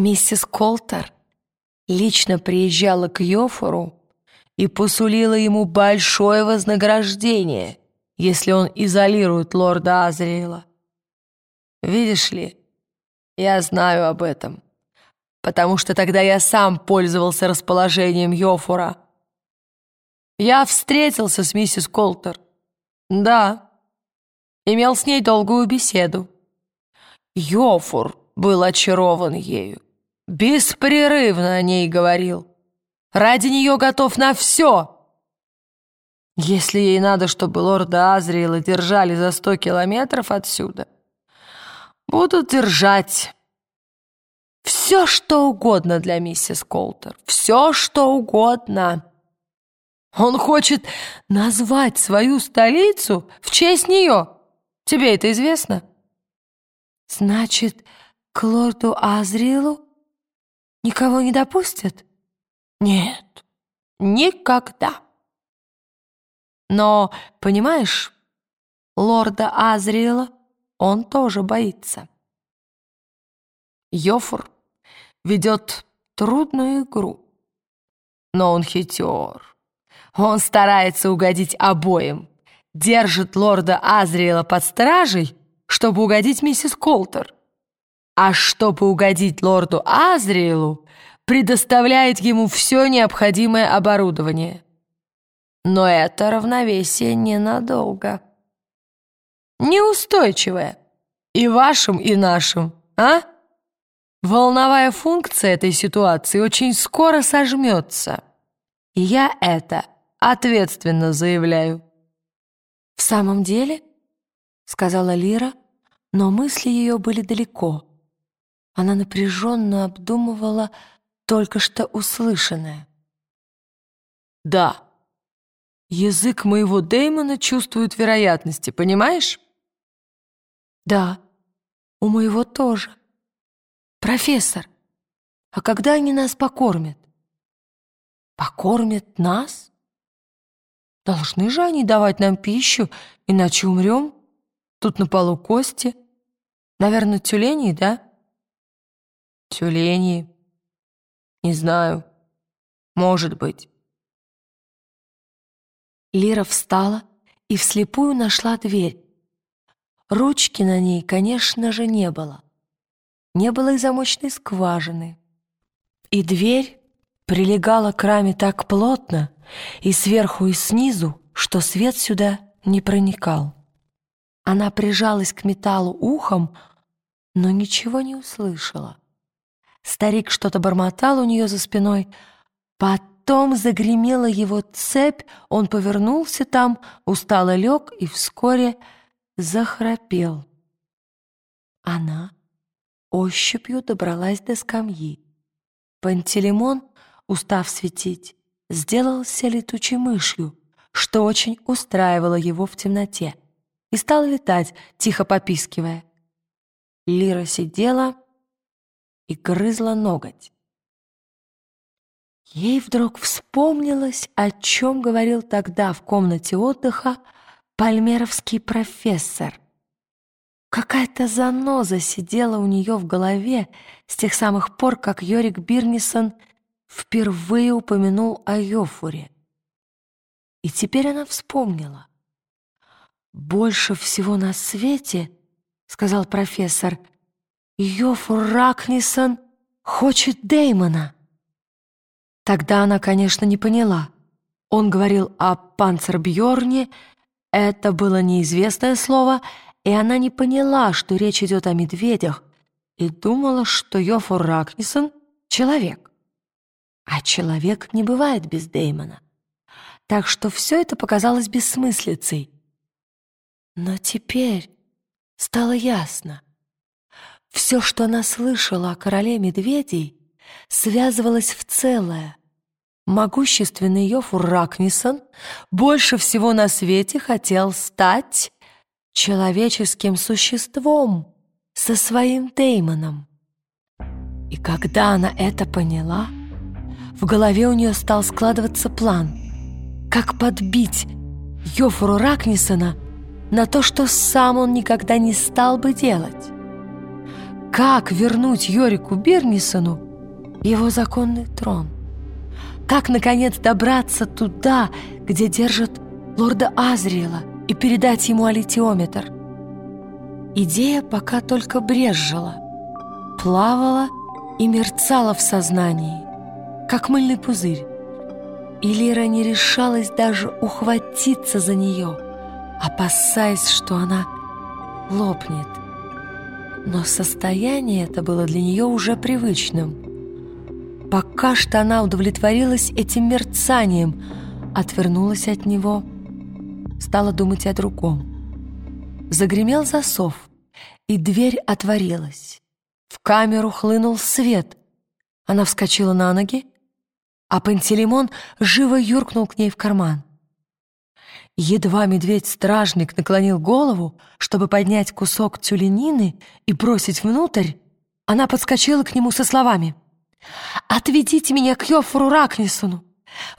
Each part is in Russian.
Миссис Колтер лично приезжала к Йофору и посулила ему большое вознаграждение, если он изолирует лорда Азриэла. Видишь ли, я знаю об этом, потому что тогда я сам пользовался расположением Йофора. Я встретился с миссис Колтер. Да, имел с ней долгую беседу. Йофур был очарован ею, беспрерывно о ней говорил. Ради нее готов на все. Если ей надо, чтобы лорда Азриэла держали за сто километров отсюда, будут держать. Все, что угодно для миссис Колтер. Все, что угодно. Он хочет назвать свою столицу в честь нее. Тебе это известно? Значит, к лорду Азриэлу никого не допустят? Нет, никогда. Но, понимаешь, лорда Азриэла он тоже боится. Йофур ведет трудную игру, но он хитер. Он старается угодить обоим, держит лорда Азриэла под стражей, чтобы угодить миссис Колтер. А чтобы угодить лорду Азриэлу, предоставляет ему все необходимое оборудование. Но это равновесие ненадолго. Неустойчивое. И вашим, и нашим, а? Волновая функция этой ситуации очень скоро сожмется. И я это ответственно заявляю. «В самом деле?» — сказала Лира, но мысли ее были далеко. Она напряженно обдумывала только что услышанное. «Да, язык моего Дэймона чувствует вероятности, понимаешь?» «Да, у моего тоже. Профессор, а когда они нас покормят?» «Покормят нас? Должны же они давать нам пищу, иначе умрем. Тут на полу кости. Наверное, тюлени, да?» «Тюлени», не знаю. Может быть. Лира встала и вслепую нашла дверь. Ручки на ней, конечно же, не было. Не было и замочной скважины. И дверь прилегала к раме так плотно и сверху, и снизу, что свет сюда не проникал. Она прижалась к металлу ухом, но ничего не услышала. Старик что-то бормотал у нее за спиной. Потом загремела его цепь, он повернулся там, устало лег и вскоре захрапел. Она ощупью добралась до скамьи. Пантелеймон, устав светить, сделался летучей мышью, что очень устраивало его в темноте, и стал летать, тихо попискивая. Лира сидела и грызла ноготь. Ей вдруг вспомнилось, о чем говорил тогда в комнате отдыха пальмеровский профессор. Какая-то заноза сидела у нее в голове с тех самых пор, как Йорик Бирнисон впервые упомянул о Йофуре. И теперь она вспомнила. «Больше всего на свете, — сказал профессор, — Йофур Ракнисон хочет Деймона. Тогда она, конечно, не поняла. Он говорил о Панцербьорне, это было неизвестное слово, и она не поняла, что речь идет о медведях, и думала, что Йофур Ракнисон — человек. А человек не бывает без Деймона. Так что все это показалось бессмыслицей. Но теперь стало ясно — все, что она слышала о короле медведей, связывалось в целое. Могущественный Йофур Ракнисон больше всего на свете хотел стать человеческим существом со своим Деймоном. И когда она это поняла, в голове у нее стал складываться план, как подбить Йофуру Ракнисона на то, что сам он никогда не стал бы делать. Как вернуть Йорику Бирнисону его законный трон. Как, наконец, добраться туда, где держат лорда Азриэла, и передать ему алитиометр. Идея пока только брезжила, плавала и мерцала в сознании, как мыльный пузырь. И Лира не решалась даже ухватиться за нее, опасаясь, что она лопнет. Но состояние это было для нее уже привычным. Пока что она удовлетворилась этим мерцанием, отвернулась от него, стала думать о другом. Загремел засов, и дверь отворилась. В камеру хлынул свет. Она вскочила на ноги, а Пантелеймон живо юркнул к ней в карман. Едва медведь-стражник наклонил голову, чтобы поднять кусок тюленины и бросить внутрь, она подскочила к нему со словами «Отведите меня к Йофору Ракнисону!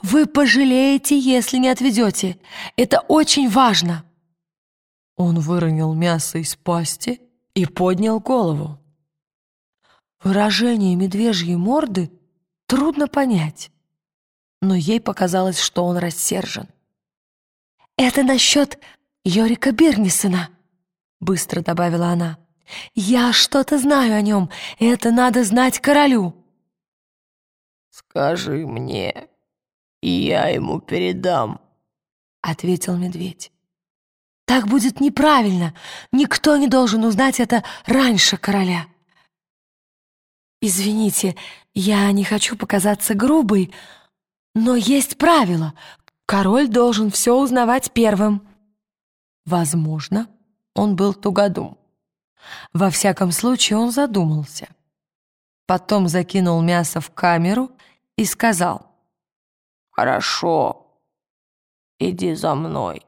Вы пожалеете, если не отведете! Это очень важно!» Он выронил мясо из пасти и поднял голову. Выражение медвежьей морды трудно понять, но ей показалось, что он рассержен. «Это насчет Йорика Бирнисона», — быстро добавила она. «Я что-то знаю о нем, это надо знать королю». «Скажи мне, и я ему передам», — ответил медведь. «Так будет неправильно. Никто не должен узнать это раньше короля». «Извините, я не хочу показаться грубой, но есть правило. Король должен все узнавать первым». Возможно, он был тугодум. Во всяком случае, он задумался. Потом закинул мясо в камеру и сказал, «Хорошо, иди за мной».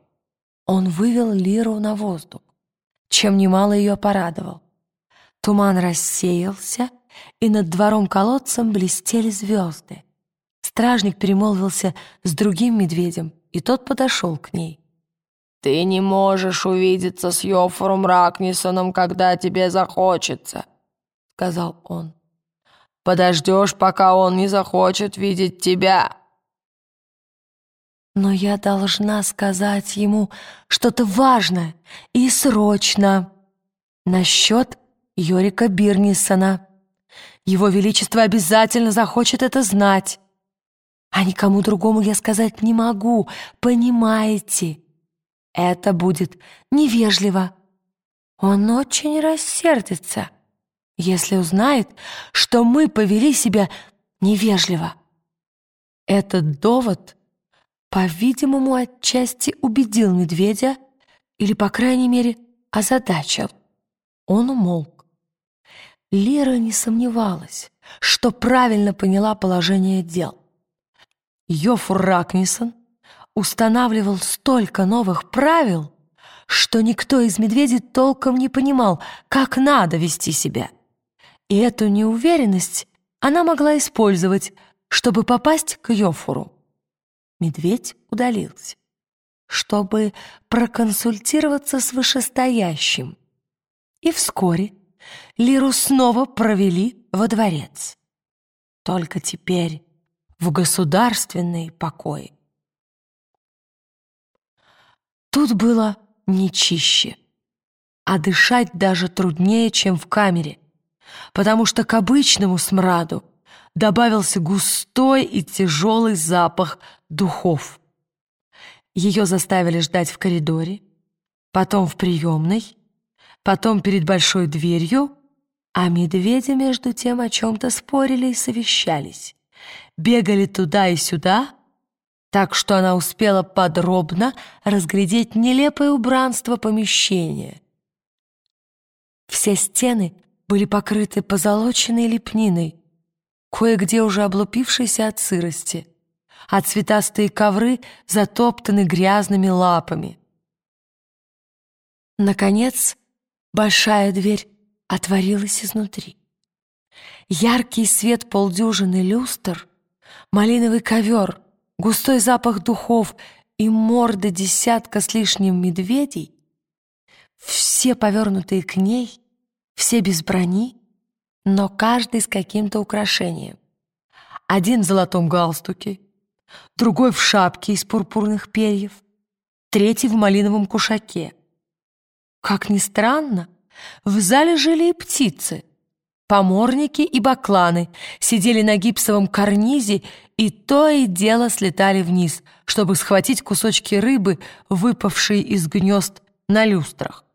Он вывел Лиру на воздух, чем немало ее порадовал. Туман рассеялся, и над двором-колодцем блестели звезды. Стражник перемолвился с другим медведем, и тот подошел к ней. «Ты не можешь увидеться с Йофором Ракнисоном, когда тебе захочется», — сказал он. «Подождешь, пока он не захочет видеть тебя». «Но я должна сказать ему что-то важное и срочно насчет Йорика Бирнисона. Его Величество обязательно захочет это знать». А никому другому я сказать не могу, понимаете? Это будет невежливо. Он очень рассердится, если узнает, что мы повели себя невежливо. Этот довод, по-видимому, отчасти убедил медведя или, по крайней мере, озадачил. Он умолк. Лера не сомневалась, что правильно поняла положение дел. Йофур Ракнисон устанавливал столько новых правил, что никто из медведей толком не понимал, как надо вести себя. И эту неуверенность она могла использовать, чтобы попасть к Йофуру. Медведь удалился, чтобы проконсультироваться с вышестоящим. И вскоре Лиру снова провели во дворец. Только теперь в государственные покои. Тут было не чище, а дышать даже труднее, чем в камере, потому что к обычному смраду добавился густой и тяжелый запах духов. Ее заставили ждать в коридоре, потом в приемной, потом перед большой дверью, а медведи между тем о чем-то спорили и совещались бегали туда и сюда, так что она успела подробно разглядеть нелепое убранство помещения. Все стены были покрыты позолоченной лепниной, кое-где уже облупившейся от сырости, а цветастые ковры затоптаны грязными лапами. Наконец, большая дверь отворилась изнутри. Яркий свет полдюжины люстр, малиновый ковер, густой запах духов и морды десятка с лишним медведей, все повернутые к ней, все без брони, но каждый с каким-то украшением. Один в золотом галстуке, другой в шапке из пурпурных перьев, третий в малиновом кушаке. Как ни странно, в зале жили и птицы. Поморники и бакланы сидели на гипсовом карнизе и то и дело слетали вниз, чтобы схватить кусочки рыбы, выпавшие из гнезд на люстрах.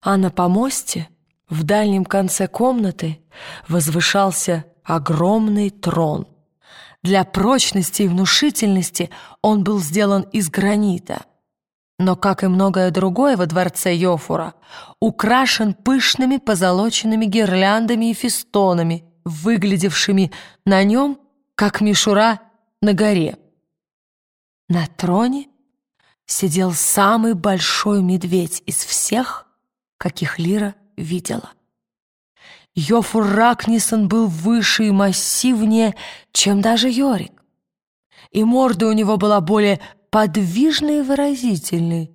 А на помосте, в дальнем конце комнаты, возвышался огромный трон. Для прочности и внушительности он был сделан из гранита. Но, как и многое другое во дворце Йофура, украшен пышными позолоченными гирляндами и фестонами, выглядевшими на нем, как мишура на горе. На троне сидел самый большой медведь из всех, каких Лира видела. Йофур Ракнисон был выше и массивнее, чем даже Йорик. И морда у него была более подвижной и выразительной,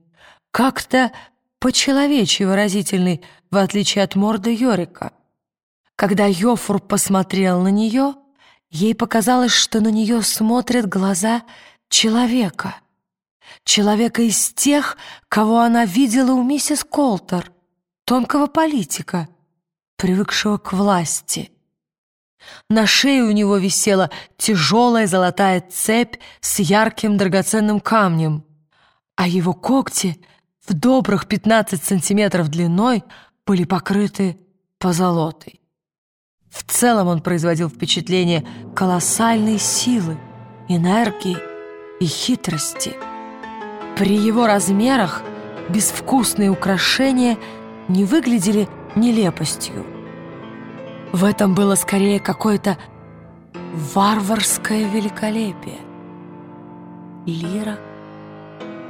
как-то по-человечьи выразительной, в отличие от морды Йорика. Когда Йофур посмотрел на нее, ей показалось, что на нее смотрят глаза человека. Человека из тех, кого она видела у миссис Колтер, тонкого политика — привыкшего к власти. На шее у него висела тяжелая золотая цепь с ярким драгоценным камнем, а его когти в добрых 15 сантиметров длиной были покрыты позолотой. В целом он производил впечатление колоссальной силы, энергии и хитрости. При его размерах безвкусные украшения не выглядели нелепостью. В этом было скорее какое-то варварское великолепие. Лира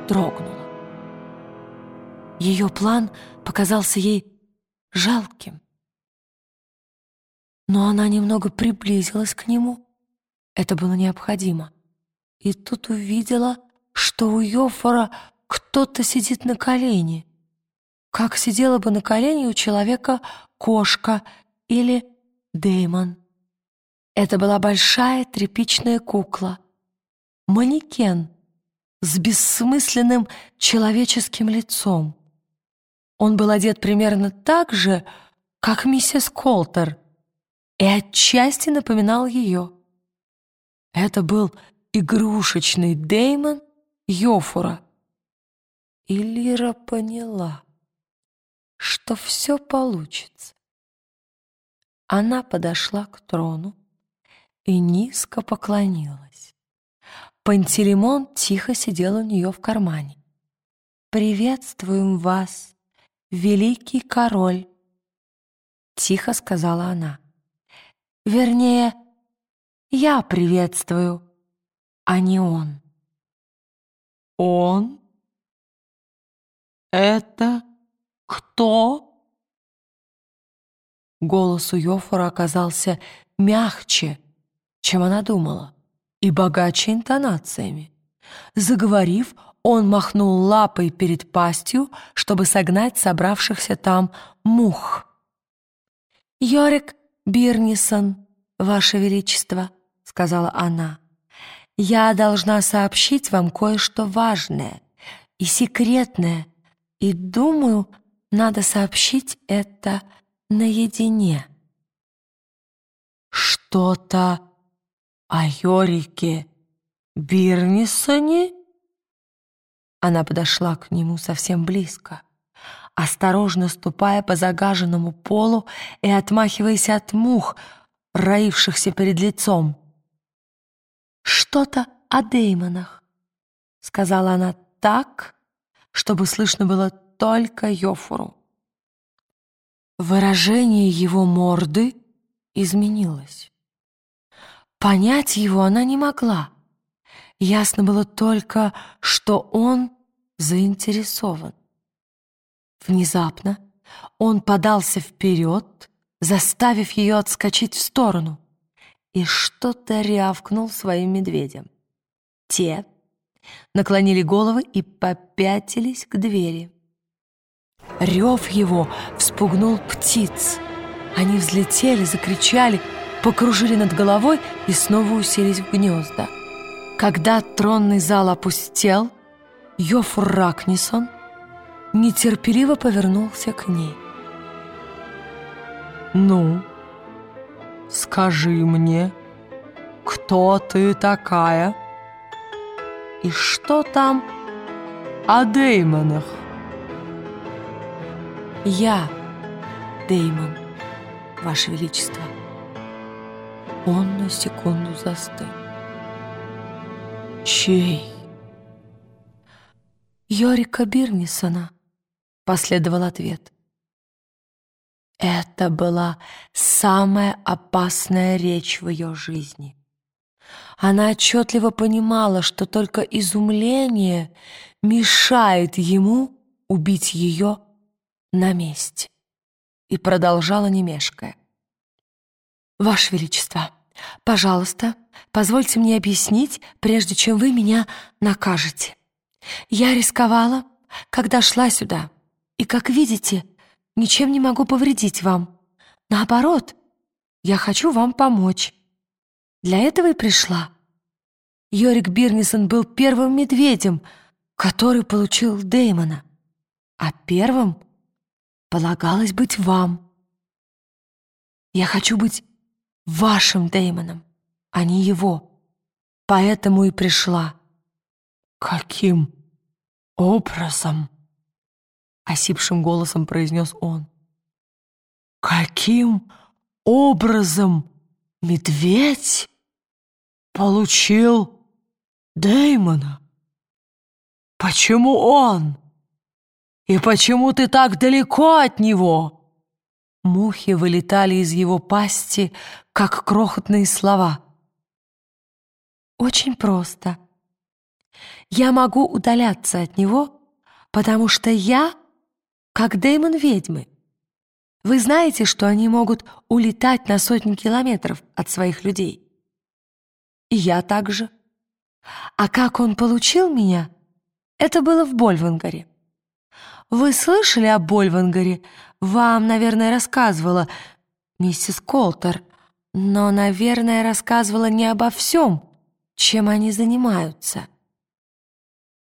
дрогнула. Ее план показался ей жалким. Но она немного приблизилась к нему. Это было необходимо. И тут увидела, что у Йофора кто-то сидит на колене. Как сидела бы на колене у человека кошка или Деймон. Это была большая тряпичная кукла, манекен с бессмысленным человеческим лицом. Он был одет примерно так же, как миссис Колтер, и отчасти напоминал ее. Это был игрушечный Деймон Йофура. И Лира поняла, что все получится. Она подошла к трону и низко поклонилась. Пантелеймон тихо сидел у нее в кармане. «Приветствуем вас, великий король!» Тихо сказала она. «Вернее, я приветствую, а не он». «Он? Это кто?» Голос у Йофора оказался мягче, чем она думала, и богаче интонациями. Заговорив, он махнул лапой перед пастью, чтобы согнать собравшихся там мух. «Йорик Бирнисон, Ваше Величество», — сказала она, — «я должна сообщить вам кое-что важное и секретное, и, думаю, надо сообщить это наедине. Что-то о Йорике Бирнисоне? Она подошла к нему совсем близко, осторожно ступая по загаженному полу и отмахиваясь от мух, роившихся перед лицом. «Что-то о Деймонах», — сказала она так, чтобы слышно было только Йофуру. Выражение его морды изменилось. Понять его она не могла. Ясно было только, что он заинтересован. Внезапно он подался вперед, заставив ее отскочить в сторону, и что-то рявкнул своим медведям. Те наклонили головы и попятились к двери. Рев его вспугнул птиц. Они взлетели, закричали, покружили над головой и снова уселись в гнезда. Когда тронный зал опустел, Йофур Ракнисон нетерпеливо повернулся к ней. «Ну, скажи мне, кто ты такая и что там о Деймонах?» «Я Деймон, Ваше Величество». Он на секунду застыл. «Чей?» «Йорика Бирнисона», — последовал ответ. Это была самая опасная речь в ее жизни. Она отчетливо понимала, что только изумление мешает ему убить ее на месте. И продолжала не мешкая. «Ваше Величество, пожалуйста, позвольте мне объяснить, прежде чем вы меня накажете. Я рисковала, когда шла сюда, и, как видите, ничем не могу повредить вам. Наоборот, я хочу вам помочь. Для этого и пришла. Йорик Бирнисон был первым медведем, который получил Дэймона, а первым полагалось быть вам. Я хочу быть вашим Дэймоном, а не его. Поэтому и пришла. Каким образом? Осипшим голосом произнес он. Каким образом медведь получил Дэймона? Почему он? И почему ты так далеко от него?» Мухи вылетали из его пасти, как крохотные слова. «Очень просто. Я могу удаляться от него, потому что я как Дэймон ведьмы. Вы знаете, что они могут улетать на сотни километров от своих людей. И я также. А как он получил меня, это было в Больвангаре. Вы слышали о Больвангаре? Вам, наверное, рассказывала миссис Колтер, но, наверное, рассказывала не обо всем, чем они занимаются.